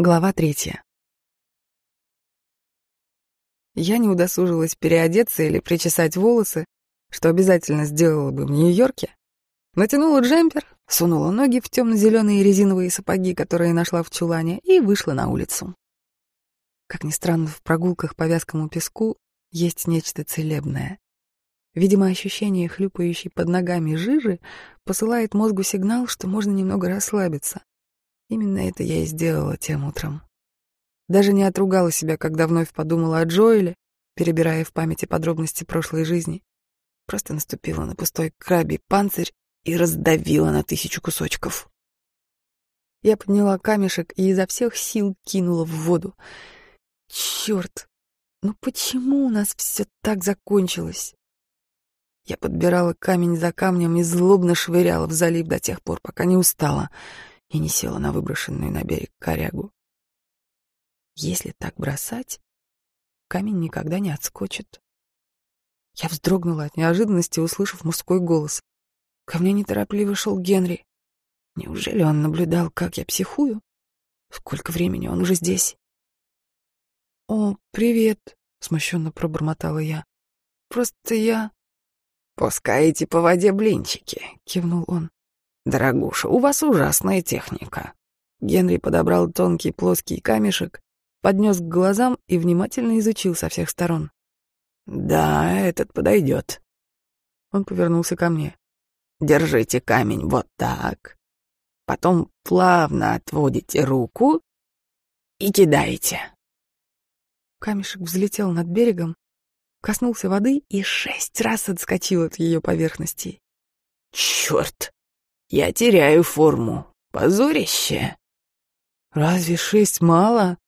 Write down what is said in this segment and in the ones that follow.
Глава третья. Я не удосужилась переодеться или причесать волосы, что обязательно сделала бы в Нью-Йорке. Натянула джемпер, сунула ноги в темно-зеленые резиновые сапоги, которые нашла в чулане, и вышла на улицу. Как ни странно, в прогулках по вязкому песку есть нечто целебное. Видимо, ощущение хлюпающей под ногами жижи посылает мозгу сигнал, что можно немного расслабиться. Именно это я и сделала тем утром. Даже не отругала себя, когда вновь подумала о Джоэле, перебирая в памяти подробности прошлой жизни. Просто наступила на пустой крабий панцирь и раздавила на тысячу кусочков. Я подняла камешек и изо всех сил кинула в воду. Черт, ну почему у нас все так закончилось? Я подбирала камень за камнем и злобно швыряла в залив до тех пор, пока не устала — и не села на выброшенную на берег корягу. Если так бросать, камень никогда не отскочит. Я вздрогнула от неожиданности, услышав мужской голос. Ко мне неторопливо шел Генри. Неужели он наблюдал, как я психую? Сколько времени он уже здесь? «О, привет», — смущенно пробормотала я. «Просто я...» «Пускаете по воде блинчики», — кивнул он. «Дорогуша, у вас ужасная техника». Генри подобрал тонкий плоский камешек, поднес к глазам и внимательно изучил со всех сторон. «Да, этот подойдет». Он повернулся ко мне. «Держите камень вот так. Потом плавно отводите руку и кидаете». Камешек взлетел над берегом, коснулся воды и шесть раз отскочил от ее поверхности. «Черт!» Я теряю форму. Позорище. Разве шесть мало?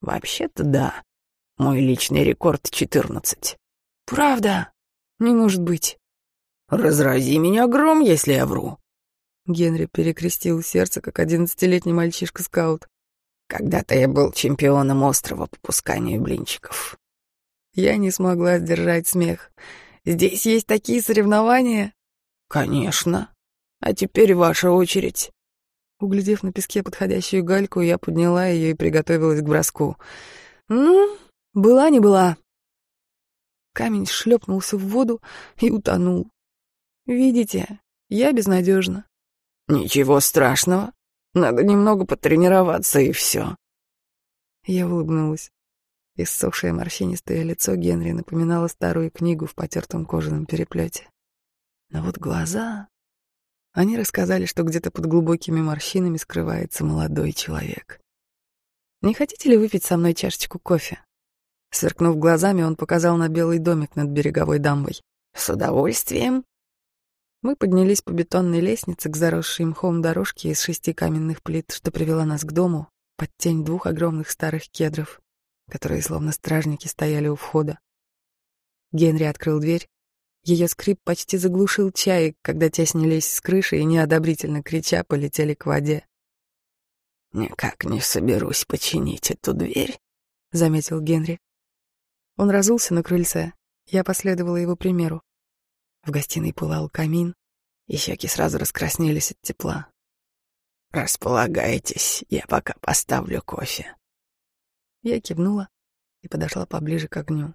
Вообще-то да. Мой личный рекорд — четырнадцать. Правда? Не может быть. Разрази меня гром, если я вру. Генри перекрестил сердце, как одиннадцатилетний мальчишка-скаут. Когда-то я был чемпионом острова по пусканию блинчиков. Я не смогла сдержать смех. Здесь есть такие соревнования? Конечно. А теперь ваша очередь. Углядев на песке подходящую гальку, я подняла ее и приготовилась к броску. Ну, была не была. Камень шлепнулся в воду и утонул. Видите, я безнадежна. Ничего страшного. Надо немного потренироваться, и все. Я улыбнулась. Иссохшее морщинистое лицо Генри напоминало старую книгу в потертом кожаном переплете. Но вот глаза... Они рассказали, что где-то под глубокими морщинами скрывается молодой человек. «Не хотите ли выпить со мной чашечку кофе?» Сверкнув глазами, он показал на белый домик над береговой дамбой. «С удовольствием». Мы поднялись по бетонной лестнице к заросшей мхом дорожке из шести каменных плит, что привела нас к дому, под тень двух огромных старых кедров, которые словно стражники стояли у входа. Генри открыл дверь, ее скрип почти заглушил чаек, когда те снялись с крыши и неодобрительно крича полетели к воде. «Никак не соберусь починить эту дверь», — заметил Генри. Он разулся на крыльце. Я последовала его примеру. В гостиной пылал камин, и щеки сразу раскраснелись от тепла. «Располагайтесь, я пока поставлю кофе». Я кивнула и подошла поближе к огню.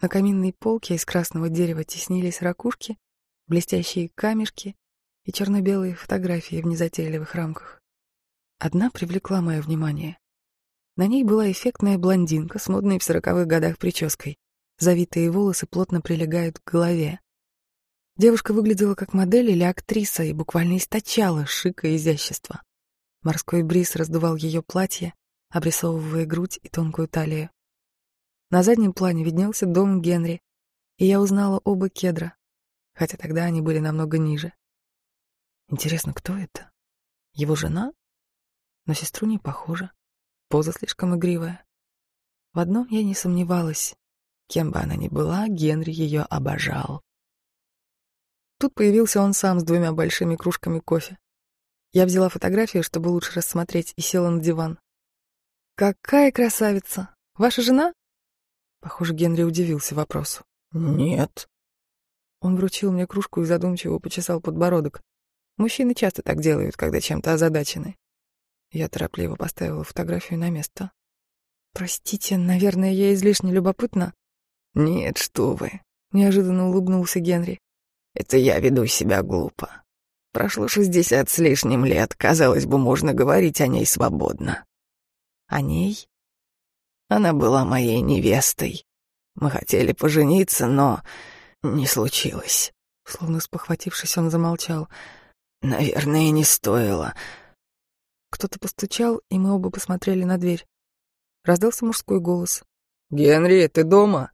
На каминной полке из красного дерева теснились ракушки, блестящие камешки и черно-белые фотографии в незатейливых рамках. Одна привлекла мое внимание. На ней была эффектная блондинка с модной в сороковых годах прической. Завитые волосы плотно прилегают к голове. Девушка выглядела как модель или актриса и буквально источала шик и изящество. Морской бриз раздувал ее платье, обрисовывая грудь и тонкую талию. На заднем плане виднелся дом Генри, и я узнала оба кедра, хотя тогда они были намного ниже. Интересно, кто это? Его жена? На сестру не похожа. Поза слишком игривая. В одном я не сомневалась. Кем бы она ни была, Генри ее обожал. Тут появился он сам с двумя большими кружками кофе. Я взяла фотографию, чтобы лучше рассмотреть, и села на диван. «Какая красавица! Ваша жена?» Похоже, Генри удивился вопросу. «Нет». Он вручил мне кружку и задумчиво почесал подбородок. Мужчины часто так делают, когда чем-то озадачены. Я торопливо поставила фотографию на место. «Простите, наверное, я излишне любопытна?» «Нет, что вы!» — неожиданно улыбнулся Генри. «Это я веду себя глупо. Прошло шестьдесят с лишним лет, казалось бы, можно говорить о ней свободно». «О ней?» Она была моей невестой. Мы хотели пожениться, но не случилось. Словно спохватившись, он замолчал. Наверное, не стоило. Кто-то постучал, и мы оба посмотрели на дверь. Раздался мужской голос. «Генри, ты дома?»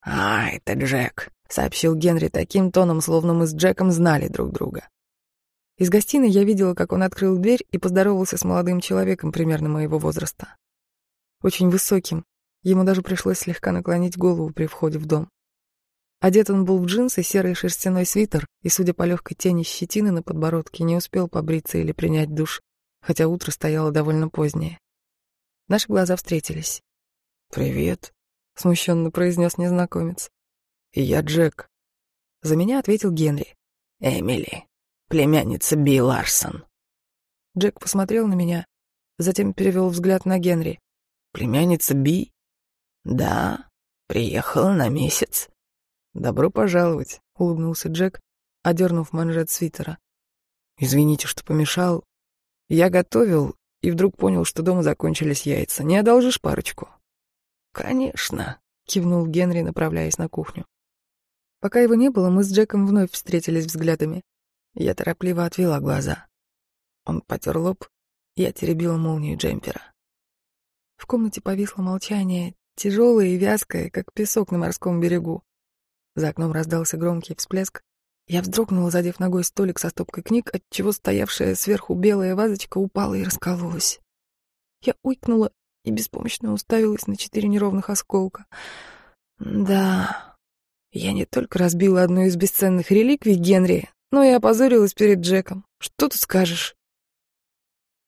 «А, это Джек», — сообщил Генри таким тоном, словно мы с Джеком знали друг друга. Из гостиной я видела, как он открыл дверь и поздоровался с молодым человеком примерно моего возраста. Очень высоким, ему даже пришлось слегка наклонить голову при входе в дом. Одет он был в джинсы, серый шерстяной свитер и, судя по легкой тени щетины на подбородке, не успел побриться или принять душ, хотя утро стояло довольно позднее. Наши глаза встретились. «Привет», — смущенно произнес незнакомец. «И я Джек». За меня ответил Генри. «Эмили, племянница Би Ларсон». Джек посмотрел на меня, затем перевел взгляд на Генри. «Племянница Би?» «Да, приехала на месяц». «Добро пожаловать», — улыбнулся Джек, одернув манжет свитера. «Извините, что помешал. Я готовил и вдруг понял, что дома закончились яйца. Не одолжишь парочку?» «Конечно», — кивнул Генри, направляясь на кухню. Пока его не было, мы с Джеком вновь встретились взглядами. Я торопливо отвела глаза. Он потер лоб, я теребила молнию джемпера. В комнате повисло молчание, тяжелое и вязкое, как песок на морском берегу. За окном раздался громкий всплеск. Я вздрогнула, задев ногой столик со стопкой книг, отчего стоявшая сверху белая вазочка упала и раскололась. Я уйкнула и беспомощно уставилась на четыре неровных осколка. Да, я не только разбила одну из бесценных реликвий Генри, но и опозорилась перед Джеком. Что ты скажешь?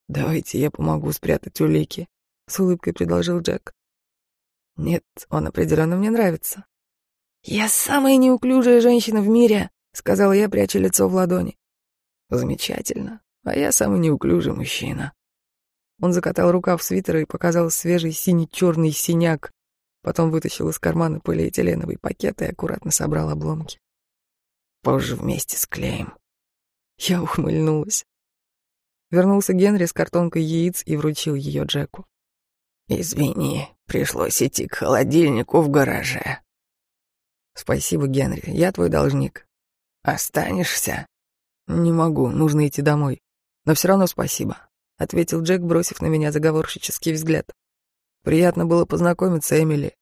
«Давайте я помогу спрятать улики», — с улыбкой предложил Джек. «Нет, он определенно мне нравится. «Я самая неуклюжая женщина в мире», — сказала я, пряча лицо в ладони. «Замечательно. А я самый неуклюжий мужчина». Он закатал рукав свитера и показал свежий синий-черный синяк. Потом вытащил из кармана полиэтиленовый пакет и аккуратно собрал обломки. «Позже вместе склеим». Я ухмыльнулась. Вернулся Генри с картонкой яиц и вручил ее Джеку. «Извини, пришлось идти к холодильнику в гараже», «Спасибо, Генри, я твой должник». «Останешься?» «Не могу, нужно идти домой. Но все равно спасибо», — ответил Джек, бросив на меня заговорщический взгляд. «Приятно было познакомиться, Эмили».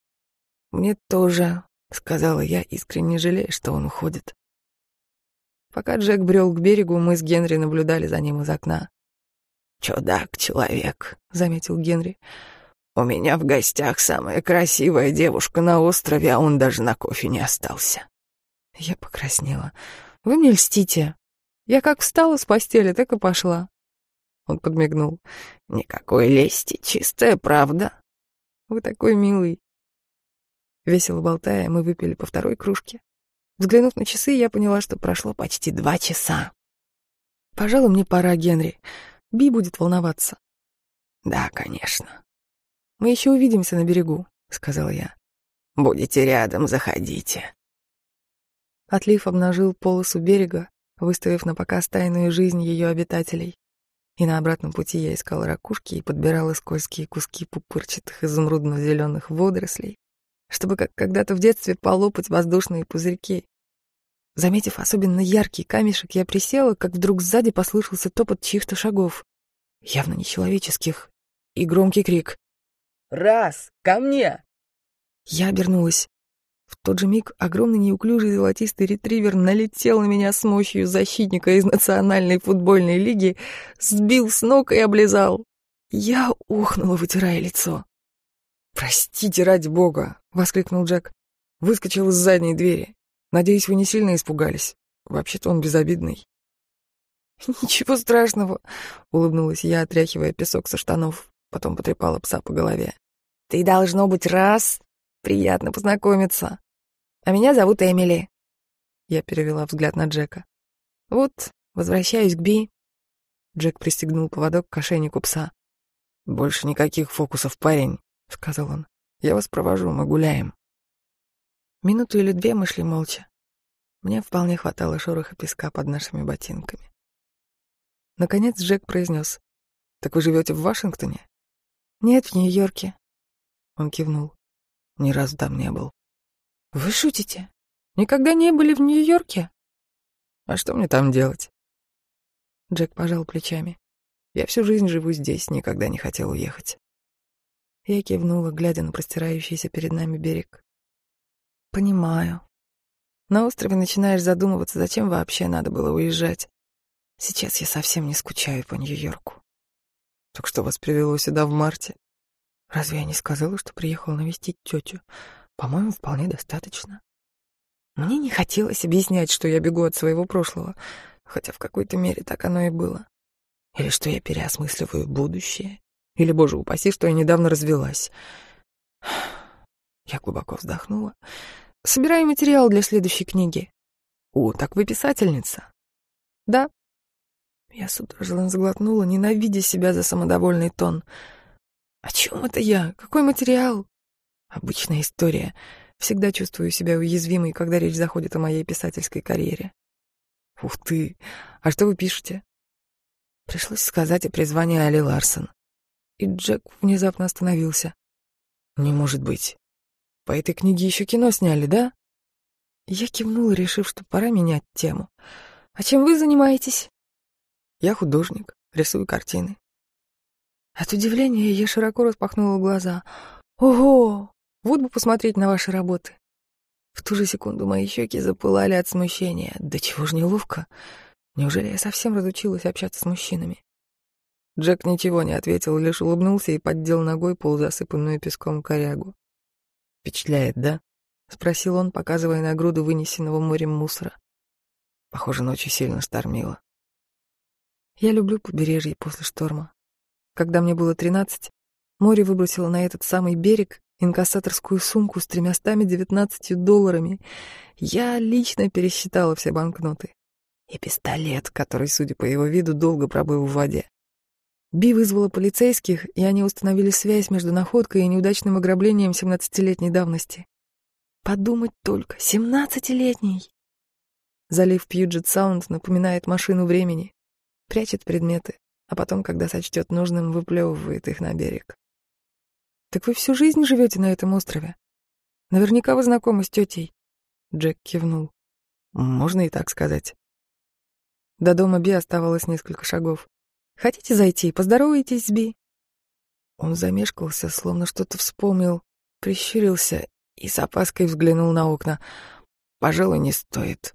«Мне тоже», — сказала я, искренне жалея, что он уходит. Пока Джек брел к берегу, мы с Генри наблюдали за ним из окна. «Чудак-человек», — заметил Генри. У меня в гостях самая красивая девушка на острове, а он даже на кофе не остался. Я покраснела. Вы мне льстите. Я как встала с постели, так и пошла. Он подмигнул. Никакой лести, чистая правда. Вы такой милый. Весело болтая, мы выпили по второй кружке. Взглянув на часы, я поняла, что прошло почти два часа. Пожалуй, мне пора, Генри. Би будет волноваться. Да, конечно. Мы еще увидимся на берегу», — сказал я. «Будете рядом, заходите». Отлив обнажил полосу берега, выставив на показ тайную жизнь ее обитателей. И на обратном пути я искала ракушки и подбирала скользкие куски пупырчатых изумрудно-зеленых водорослей, чтобы, как когда-то в детстве, полопать воздушные пузырьки. Заметив особенно яркий камешек, я присела, как вдруг сзади послышался топот чьих-то шагов, явно нечеловеческих, и громкий крик. Раз! Ко мне!» Я обернулась. В тот же миг огромный неуклюжий золотистый ретривер налетел на меня с мощью защитника из Национальной футбольной лиги, сбил с ног и облизал. Я ухнула, вытирая лицо. «Простите, ради бога!» — воскликнул Джек. Выскочил из задней двери. «Надеюсь, вы не сильно испугались. Вообще-то он безобидный». «Ничего страшного», — улыбнулась я, отряхивая песок со штанов, потом потрепала пса по голове. Ты должно быть раз. Приятно познакомиться. А меня зовут Эмили. Я перевела взгляд на Джека. Вот, возвращаюсь к Би. Джек пристегнул поводок к ошейнику пса. «Больше никаких фокусов, парень», — сказал он. «Я вас провожу, мы гуляем». Минуту или две мы шли молча. Мне вполне хватало шороха песка под нашими ботинками. Наконец Джек произнес. «Так вы живете в Вашингтоне?» «Нет, в Нью-Йорке». Он кивнул. «Ни разу там не был». «Вы шутите? Никогда не были в Нью-Йорке?» «А что мне там делать?» Джек пожал плечами. «Я всю жизнь живу здесь, никогда не хотел уехать». Я кивнула, глядя на простирающийся перед нами берег. Понимаю. На острове начинаешь задумываться, зачем вообще надо было уезжать. Сейчас я совсем не скучаю по Нью-Йорку. Так что вас привело сюда в марте? Разве я не сказала, что приехала навестить тетю? По-моему, вполне достаточно. Мне не хотелось объяснять, что я бегу от своего прошлого, хотя в какой-то мере так оно и было. Или что я переосмысливаю будущее. Или, боже упаси, что я недавно развелась. Я глубоко вздохнула Собираю материал для следующей книги. О, так вы писательница? Да. Я судорожно сглотнула, ненавидя себя за самодовольный тон. О чем это я? Какой материал? Обычная история. Всегда чувствую себя уязвимой, когда речь заходит о моей писательской карьере. Ух ты! А что вы пишете? Пришлось сказать о призвании Али Ларсон. И Джек внезапно остановился. Не может быть. По этой книге еще кино сняли, да? Я кивнула, решив, что пора менять тему. А чем вы занимаетесь? Я художник, рисую картины. От удивления я широко распахнула глаза. Ого! Вот бы посмотреть на ваши работы. В ту же секунду мои щеки запылали от смущения. Да чего ж неловко. Неужели я совсем разучилась общаться с мужчинами? Джек ничего не ответил, лишь улыбнулся и поддел ногой полузасыпанную песком корягу. Впечатляет, да? Спросил он, показывая на груду вынесенного морем мусора. Похоже, ночью сильно штормило. Я люблю побережье после шторма. Когда мне было тринадцать, море выбросило на этот самый берег инкассаторскую сумку с тремястами девятнадцатью долларами. Я лично пересчитала все банкноты. И пистолет, который, судя по его виду, долго пробыл в воде. Би вызвала полицейских, и они установили связь между находкой и неудачным ограблением семнадцатилетней давности. Подумать только, семнадцатилетний! Залив Пьюджет Саунд напоминает машину времени, прячет предметы, а потом, когда сочтет нужным, выплевывает их на берег. «Так вы всю жизнь живете на этом острове? Наверняка вы знакомы с тетей?» Джек кивнул. «Можно и так сказать». До дома Би оставалось несколько шагов. Хотите зайти? Поздоровайтесь Би?» Он замешкался, словно что-то вспомнил, прищурился и с опаской взглянул на окна. «Пожалуй, не стоит».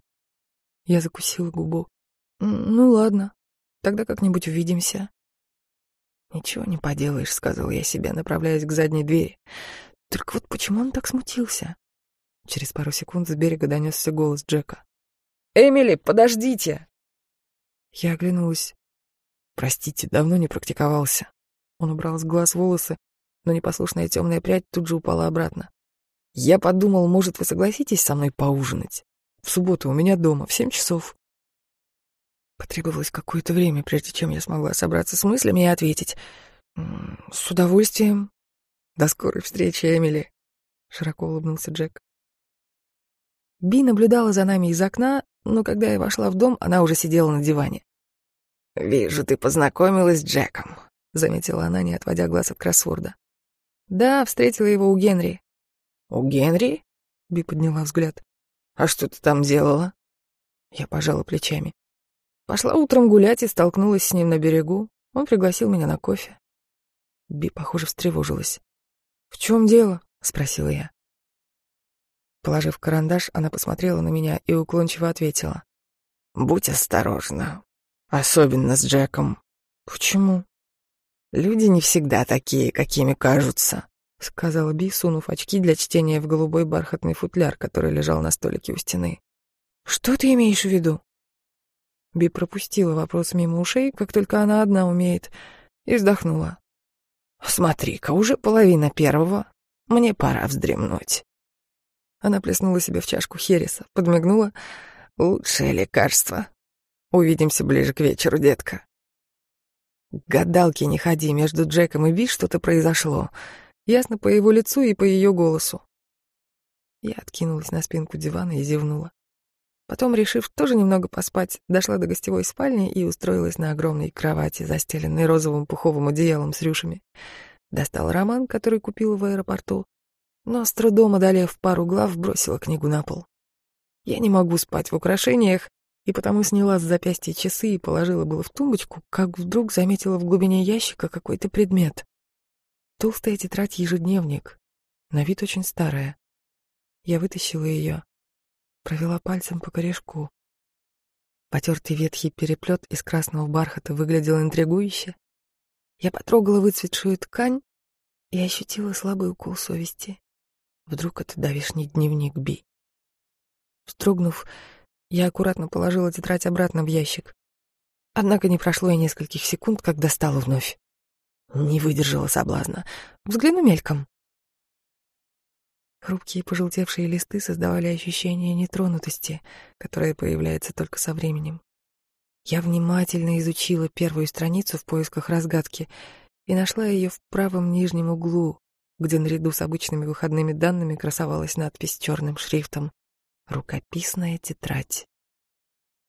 Я закусила губу. «Ну ладно, тогда как-нибудь увидимся». «Ничего не поделаешь», — сказал я себе, направляясь к задней двери. «Только вот почему он так смутился?» Через пару секунд с берега донесся голос Джека. «Эмили, подождите!» Я оглянулась. Простите, давно не практиковался. Он убрал с глаз волосы, но непослушная темная прядь тут же упала обратно. Я подумал, может, вы согласитесь со мной поужинать? В субботу у меня дома, в семь часов. Потребовалось какое-то время, прежде чем я смогла собраться с мыслями и ответить. «С удовольствием. До скорой встречи, Эмили», — широко улыбнулся Джек. Би наблюдала за нами из окна, но когда я вошла в дом, она уже сидела на диване. «Вижу, ты познакомилась с Джеком», — заметила она, не отводя глаз от кроссворда. «Да, встретила его у Генри». «У Генри?» — Би подняла взгляд. «А что ты там делала?» Я пожала плечами. Пошла утром гулять и столкнулась с ним на берегу. Он пригласил меня на кофе. Би, похоже, встревожилась. «В чем дело?» — спросила я. Положив карандаш, она посмотрела на меня и уклончиво ответила. «Будь осторожна. Особенно с Джеком. Почему? Люди не всегда такие, какими кажутся, сказала Би, сунув очки для чтения в голубой бархатный футляр, который лежал на столике у стены. Что ты имеешь в виду? Би пропустила вопрос мимо ушей, как только она одна умеет, и вздохнула. «Смотри-ка, уже половина первого. Мне пора вздремнуть». Она плеснула себе в чашку хереса, подмигнула. «Лучшее лекарство Увидимся ближе к вечеру, детка. К гадалке не ходи, между Джеком и Ви что-то произошло. Ясно по его лицу и по ее голосу. Я откинулась на спинку дивана и зевнула. Потом, решив тоже немного поспать, дошла до гостевой спальни и устроилась на огромной кровати, застеленной розовым пуховым одеялом с рюшами. Достала роман, который купила в аэропорту, но с трудом одолев пару глав, бросила книгу на пол. Я не могу спать в украшениях, и потому сняла с запястья часы и положила было в тумбочку, как вдруг заметила в глубине ящика какой-то предмет. Толстая тетрадь-ежедневник, на вид очень старая. Я вытащила ее провела пальцем по корешку. Потертый ветхий переплет из красного бархата выглядел интригующе. Я потрогала выцветшую ткань и ощутила слабый укол совести. Вдруг это давишний дневник Би. Вздрогнув, я аккуратно положила тетрадь обратно в ящик. Однако не прошло и нескольких секунд, как достала вновь. Не выдержала соблазна. Взгляну мельком. Хрупкие пожелтевшие листы создавали ощущение нетронутости, которое появляется только со временем. Я внимательно изучила первую страницу в поисках разгадки и нашла ее в правом нижнем углу, где наряду с обычными выходными данными красовалась надпись черным шрифтом «Рукописная тетрадь».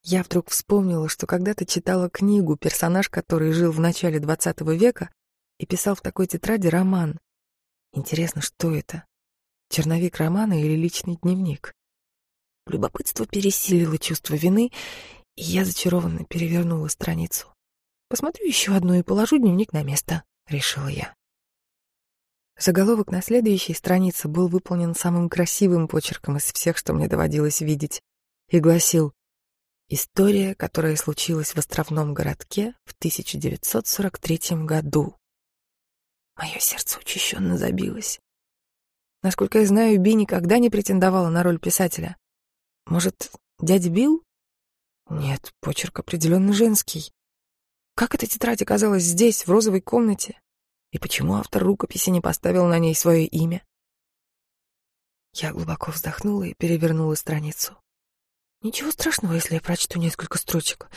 Я вдруг вспомнила, что когда-то читала книгу, персонаж который жил в начале XX века и писал в такой тетради роман. Интересно, что это? Черновик романа или личный дневник. Любопытство пересилило чувство вины, и я зачарованно перевернула страницу. «Посмотрю еще одну и положу дневник на место», — решила я. Заголовок на следующей странице был выполнен самым красивым почерком из всех, что мне доводилось видеть, и гласил «История, которая случилась в островном городке в 1943 году». Мое сердце учащенно забилось. Насколько я знаю, Би никогда не претендовала на роль писателя. Может, дядя Билл? Нет, почерк определенно женский. Как эта тетрадь оказалась здесь, в розовой комнате? И почему автор рукописи не поставил на ней свое имя? Я глубоко вздохнула и перевернула страницу. Ничего страшного, если я прочту несколько строчек.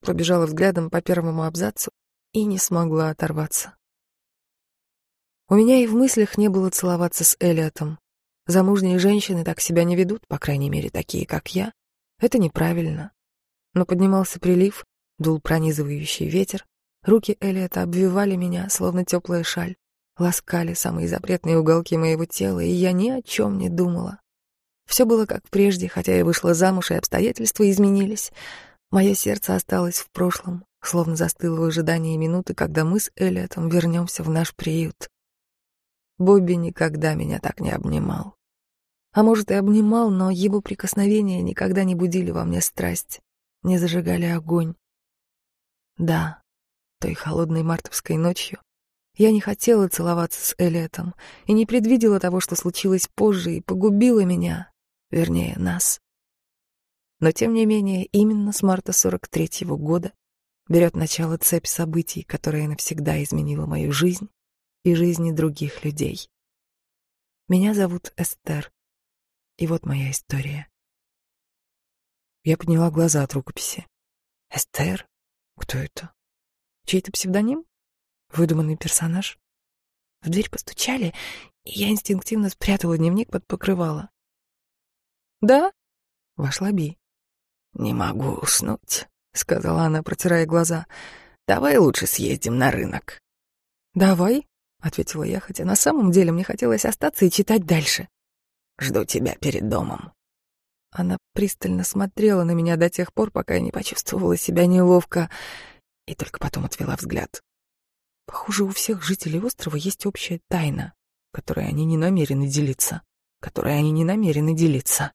Пробежала взглядом по первому абзацу и не смогла оторваться. У меня и в мыслях не было целоваться с Элиотом. Замужние женщины так себя не ведут, по крайней мере, такие, как я. Это неправильно. Но поднимался прилив, дул пронизывающий ветер. Руки Элиота обвивали меня, словно теплая шаль, ласкали самые запретные уголки моего тела, и я ни о чем не думала. Все было как прежде, хотя я вышла замуж, и обстоятельства изменились. Мое сердце осталось в прошлом, словно застыло в ожидании минуты, когда мы с Элиотом вернемся в наш приют. Бобби никогда меня так не обнимал. А может, и обнимал, но его прикосновения никогда не будили во мне страсть, не зажигали огонь. Да, той холодной мартовской ночью я не хотела целоваться с Элиотом и не предвидела того, что случилось позже и погубило меня, вернее, нас. Но, тем не менее, именно с марта 43-го года берет начало цепь событий, которая навсегда изменила мою жизнь и жизни других людей. Меня зовут Эстер, и вот моя история. Я подняла глаза от рукописи. Эстер? Кто это? Чей-то псевдоним? Выдуманный персонаж? В дверь постучали, и я инстинктивно спрятала дневник под покрывало. «Да?» — вошла Би. «Не могу уснуть», — сказала она, протирая глаза. «Давай лучше съездим на рынок». «Давай», — ответила я, хотя на самом деле мне хотелось остаться и читать дальше. «Жду тебя перед домом». Она пристально смотрела на меня до тех пор, пока я не почувствовала себя неловко, и только потом отвела взгляд. Похоже, у всех жителей острова есть общая тайна, которой они не намерены делиться, которой они не намерены делиться.